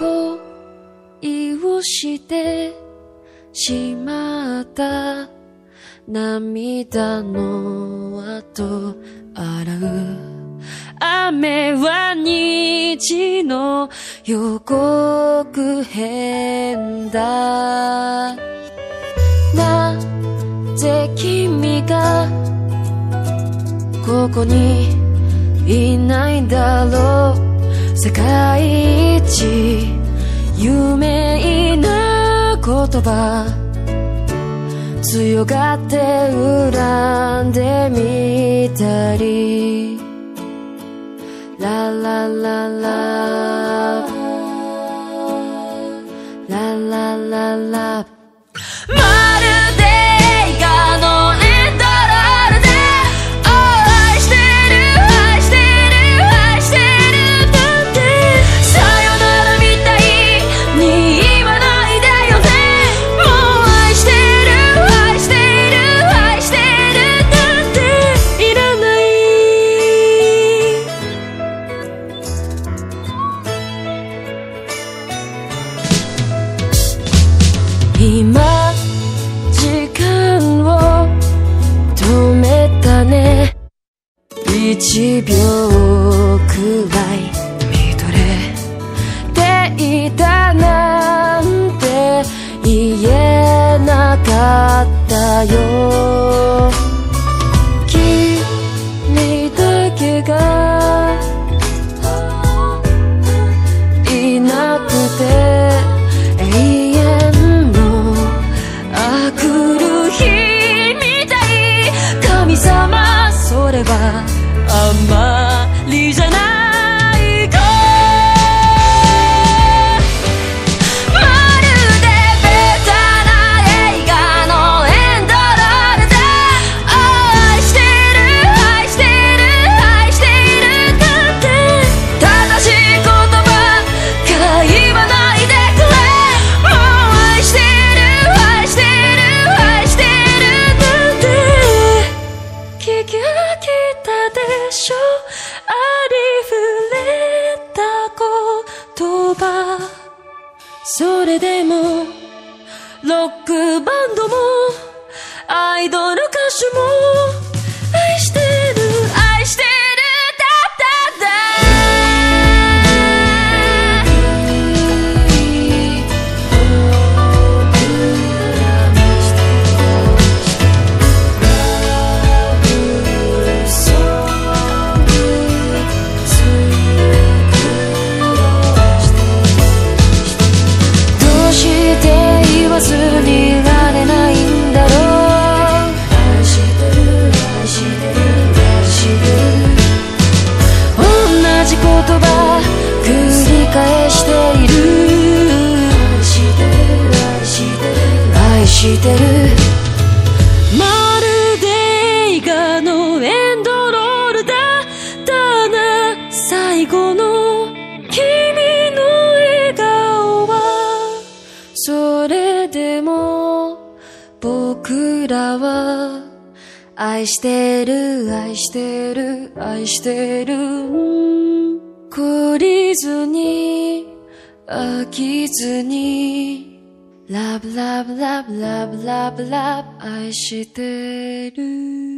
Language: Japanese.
恋をしてしまった涙の後洗う雨は虹の予告編だなぜ君がここにいないだろう。世界一有名な言葉強がって恨んでみたり。ララララ。今時間を止めたね。一秒くらい見とれ。ていたなんて言えなかったよ。ばあまりじゃロックバンドもアイドル歌手もしてるまるで映画のエンドロールだったな最後の君の笑顔はそれでも僕らは愛してる愛してる愛してる懲りずに飽きずに。ラブラブラブラブラブラブ愛してる